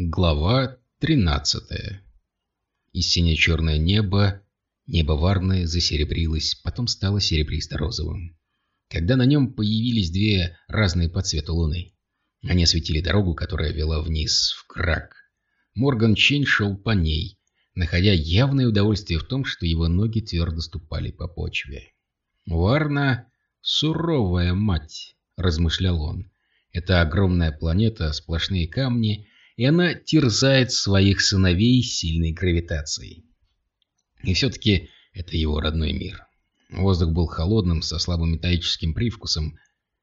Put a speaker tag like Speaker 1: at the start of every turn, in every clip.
Speaker 1: Глава 13 И сине-черное небо, небо варное засеребрилось, потом стало серебристо-розовым. Когда на нем появились две разные по цвету луны. Они осветили дорогу, которая вела вниз, в крак. Морган Чейн шел по ней, находя явное удовольствие в том, что его ноги твердо ступали по почве. «Варна — суровая мать», — размышлял он. «Это огромная планета, сплошные камни — и она терзает своих сыновей сильной гравитацией. И все-таки это его родной мир. Воздух был холодным, со слабым металлическим привкусом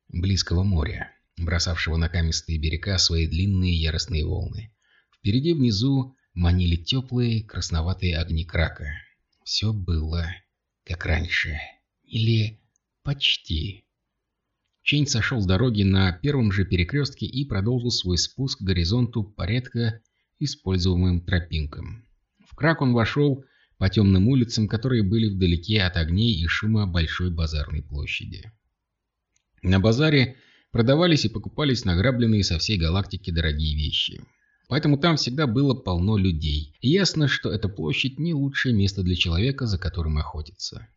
Speaker 1: близкого моря, бросавшего на каменные берега свои длинные яростные волны. Впереди внизу манили теплые красноватые огни крака. Все было как раньше. Или почти. Чейн сошел с дороги на первом же перекрестке и продолжил свой спуск к горизонту по редко используемым тропинкам. В крак он вошел по темным улицам, которые были вдалеке от огней и шума большой базарной площади. На базаре продавались и покупались награбленные со всей галактики дорогие вещи. Поэтому там всегда было полно людей. И ясно, что эта площадь не лучшее место для человека, за которым охотиться.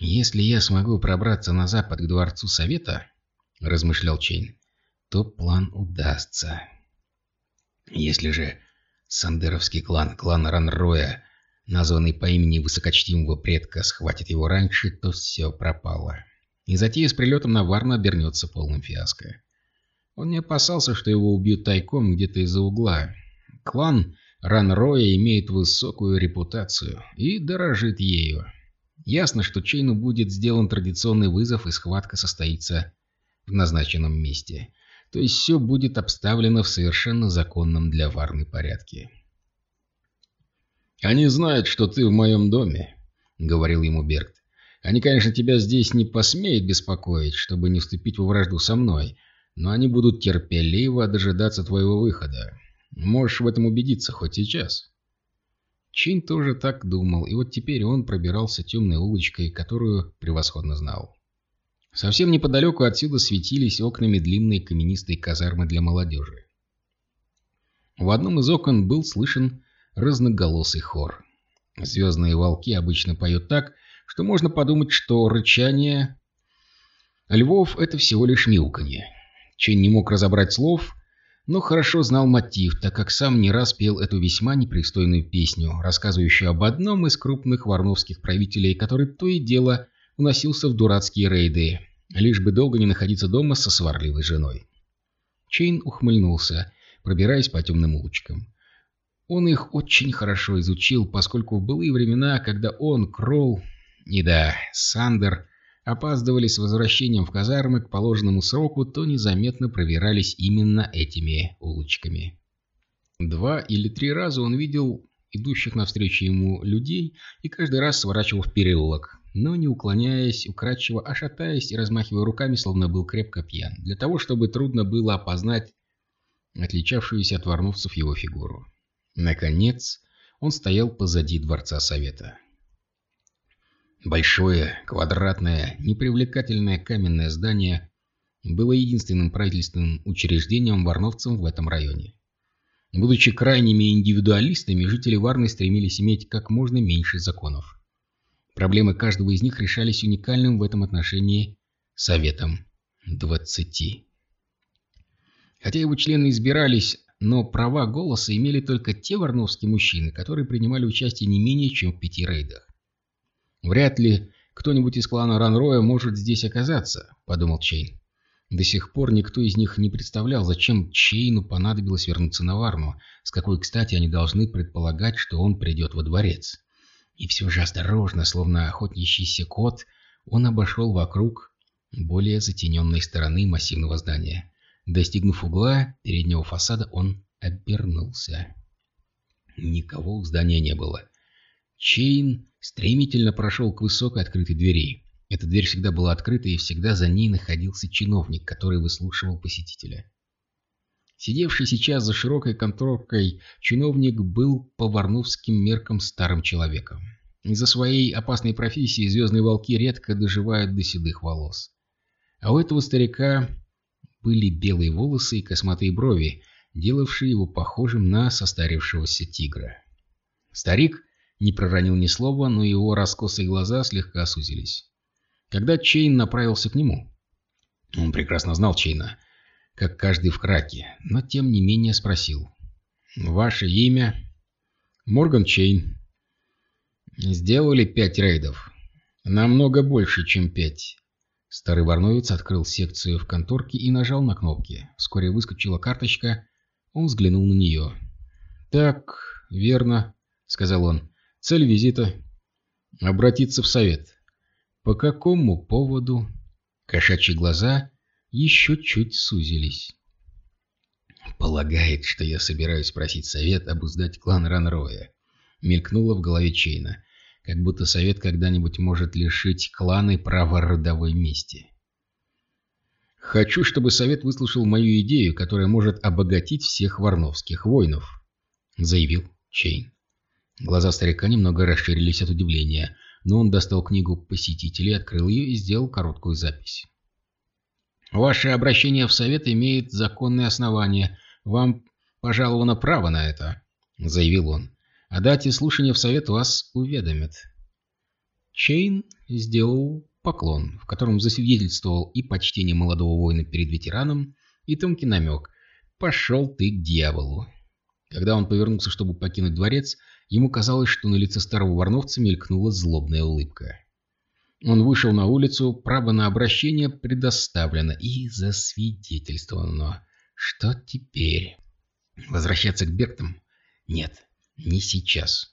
Speaker 1: «Если я смогу пробраться на запад к Дворцу Совета, — размышлял Чейн, — то план удастся. Если же Сандеровский клан, клан Ранроя, названный по имени высокочтимого предка, схватит его раньше, то все пропало. И затея с прилетом на Варну обернется полным фиаско. Он не опасался, что его убьют тайком где-то из-за угла. Клан Ранроя имеет высокую репутацию и дорожит ею. Ясно, что Чейну будет сделан традиционный вызов, и схватка состоится в назначенном месте. То есть все будет обставлено в совершенно законном для Варны порядке. «Они знают, что ты в моем доме», — говорил ему Бергт. «Они, конечно, тебя здесь не посмеют беспокоить, чтобы не вступить во вражду со мной, но они будут терпеливо дожидаться твоего выхода. Можешь в этом убедиться хоть сейчас». Чин тоже так думал, и вот теперь он пробирался темной улочкой, которую превосходно знал. Совсем неподалеку отсюда светились окнами длинные каменистые казармы для молодежи. В одном из окон был слышен разноголосый хор. Звездные волки обычно поют так, что можно подумать, что рычание львов — это всего лишь мяуканье. Чен не мог разобрать слов, но хорошо знал мотив, так как сам не раз пел эту весьма непристойную песню, рассказывающую об одном из крупных варновских правителей, который то и дело уносился в дурацкие рейды, лишь бы долго не находиться дома со сварливой женой. Чейн ухмыльнулся, пробираясь по темным улочкам. Он их очень хорошо изучил, поскольку в былые времена, когда он, Кролл и да, Сандер опаздывали с возвращением в казармы к положенному сроку, то незаметно пробирались именно этими улочками. Два или три раза он видел идущих навстречу ему людей и каждый раз сворачивал в переулок, но не уклоняясь, украдчиво, а шатаясь и размахивая руками, словно был крепко пьян, для того, чтобы трудно было опознать отличавшуюся от варновцев его фигуру. Наконец, он стоял позади Дворца Совета. Большое, квадратное, непривлекательное каменное здание было единственным правительственным учреждением варновцев в этом районе. Будучи крайними индивидуалистами, жители Варны стремились иметь как можно меньше законов. Проблемы каждого из них решались уникальным в этом отношении Советом 20. Хотя его члены избирались, но права голоса имели только те варновские мужчины, которые принимали участие не менее чем в пяти рейдах. «Вряд ли кто-нибудь из клана Ранроя может здесь оказаться», — подумал Чейн. До сих пор никто из них не представлял, зачем Чейну понадобилось вернуться на Варну, с какой, кстати, они должны предполагать, что он придет во дворец. И все же осторожно, словно охотничийся кот, он обошел вокруг более затененной стороны массивного здания. Достигнув угла переднего фасада, он обернулся. Никого у здания не было. Чейн стремительно прошел к высокой открытой двери. Эта дверь всегда была открыта, и всегда за ней находился чиновник, который выслушивал посетителя. Сидевший сейчас за широкой конторкой чиновник был по варновским меркам старым человеком. Из-за своей опасной профессии звездные волки редко доживают до седых волос. А у этого старика были белые волосы и косматые брови, делавшие его похожим на состарившегося тигра. Старик не проронил ни слова, но его раскосые глаза слегка сузились. Когда Чейн направился к нему, он прекрасно знал Чейна, как каждый в краке, но тем не менее спросил. «Ваше имя?» «Морган Чейн». «Сделали пять рейдов?» «Намного больше, чем пять». Старый варновец открыл секцию в конторке и нажал на кнопки. Вскоре выскочила карточка. Он взглянул на нее. «Так, верно», — сказал он. «Цель визита — обратиться в совет». «По какому поводу?» Кошачьи глаза еще чуть сузились. «Полагает, что я собираюсь просить совет обуздать клан Ранроя», — мелькнуло в голове Чейна как будто совет когда-нибудь может лишить кланы права родовой мести. «Хочу, чтобы совет выслушал мою идею, которая может обогатить всех варновских воинов», — заявил Чейн. Глаза старика немного расширились от удивления, но он достал книгу посетителей, открыл ее и сделал короткую запись. «Ваше обращение в совет имеет законное основание. Вам пожаловано право на это», — заявил он. О дате слушания в совет вас уведомят. Чейн сделал поклон, в котором засвидетельствовал и почтение молодого воина перед ветераном, и тонкий намек «пошел ты к дьяволу». Когда он повернулся, чтобы покинуть дворец, ему казалось, что на лице старого варновца мелькнула злобная улыбка. Он вышел на улицу, право на обращение предоставлено и засвидетельствовано. Что теперь? Возвращаться к Бектам? Нет. Не сейчас.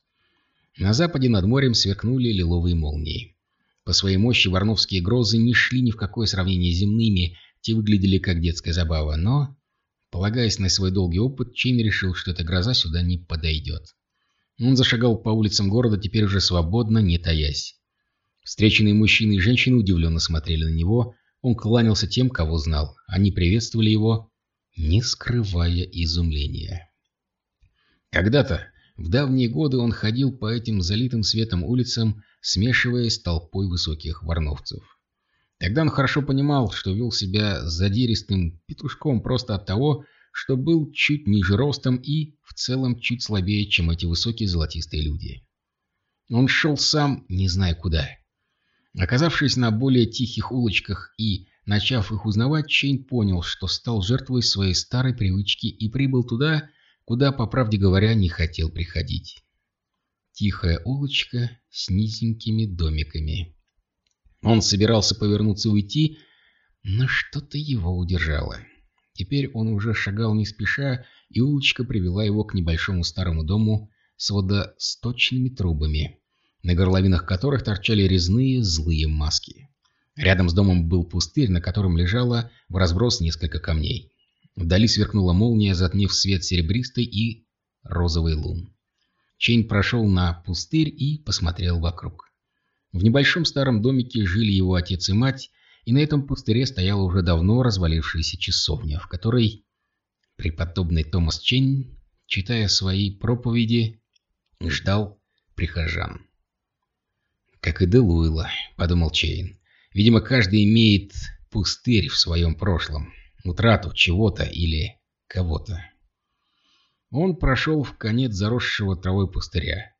Speaker 1: На западе над морем сверкнули лиловые молнии. По своей мощи варновские грозы не шли ни в какое сравнение с земными, те выглядели как детская забава, но, полагаясь на свой долгий опыт, Чейн решил, что эта гроза сюда не подойдет. Он зашагал по улицам города, теперь уже свободно, не таясь. Встреченные мужчины и женщины удивленно смотрели на него, он кланялся тем, кого знал. Они приветствовали его, не скрывая изумления. Когда-то в давние годы он ходил по этим залитым светом улицам, смешиваясь с толпой высоких варновцев. Тогда он хорошо понимал, что вел себя задиристым петушком просто от того, что был чуть ниже ростом и в целом чуть слабее, чем эти высокие золотистые люди. Он шел сам, не зная куда. Оказавшись на более тихих улочках и начав их узнавать, Чейн понял, что стал жертвой своей старой привычки и прибыл туда, куда, по правде говоря, не хотел приходить. Тихая улочка с низенькими домиками. Он собирался повернуться и уйти, но что-то его удержало. Теперь он уже шагал не спеша, и улочка привела его к небольшому старому дому с водосточными трубами, на горловинах которых торчали резные злые маски. Рядом с домом был пустырь, на котором лежало в разброс несколько камней. Вдали сверкнула молния, затмив свет серебристый и розовый лун. Чейн прошел на пустырь и посмотрел вокруг. В небольшом старом домике жили его отец и мать, и на этом пустыре стояла уже давно развалившаяся часовня, в которой преподобный Томас Чейн, читая свои проповеди, ждал прихожан. «Как и Делуэла», — подумал Чейн. «Видимо, каждый имеет пустырь в своем прошлом» утрату чего-то или кого-то. Он прошел в конец заросшего травой пустыря.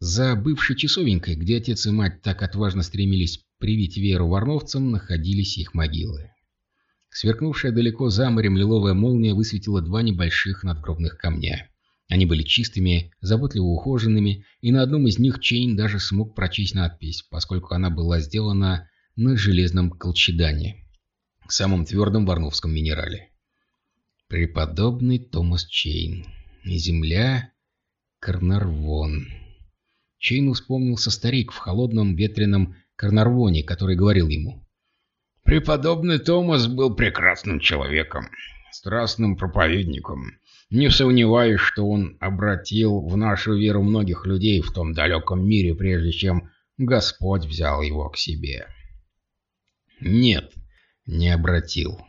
Speaker 1: За бывшей часовенькой, где отец и мать так отважно стремились привить веру варновцам, находились их могилы. Сверкнувшая далеко за морем лиловая молния высветила два небольших надгробных камня. Они были чистыми, заботливо ухоженными, и на одном из них Чейн даже смог прочесть надпись, поскольку она была сделана на железном колчедане самом твердом варновском минерале. Преподобный Томас Чейн. Земля Карнарвон. Чейну вспомнился старик в холодном ветреном Карнарвоне, который говорил ему. «Преподобный Томас был прекрасным человеком, страстным проповедником. Не сомневаюсь, что он обратил в нашу веру многих людей в том далеком мире, прежде чем Господь взял его к себе». «Нет», не обратил.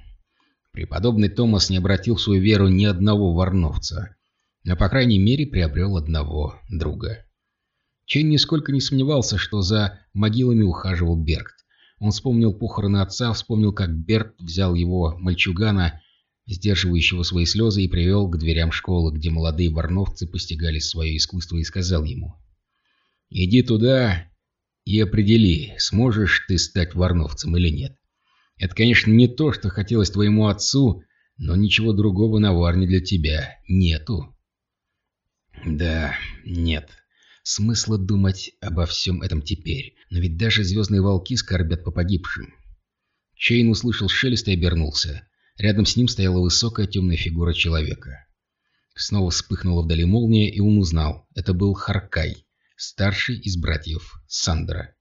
Speaker 1: Преподобный Томас не обратил в свою веру ни одного варновца, но, по крайней мере, приобрел одного друга. Чейн нисколько не сомневался, что за могилами ухаживал Бергт. Он вспомнил похороны отца, вспомнил, как Берт взял его, мальчугана, сдерживающего свои слезы, и привел к дверям школы, где молодые варновцы постигали свое искусство, и сказал ему, «Иди туда и определи, сможешь ты стать варновцем или нет. Это, конечно, не то, что хотелось твоему отцу, но ничего другого на Варне для тебя нету». «Да, нет. Смысла думать обо всем этом теперь, но ведь даже звездные волки скорбят по погибшим». Чейн услышал шелест и обернулся. Рядом с ним стояла высокая темная фигура человека. Снова вспыхнула вдали молния, и он узнал. Это был Харкай, старший из братьев Сандра.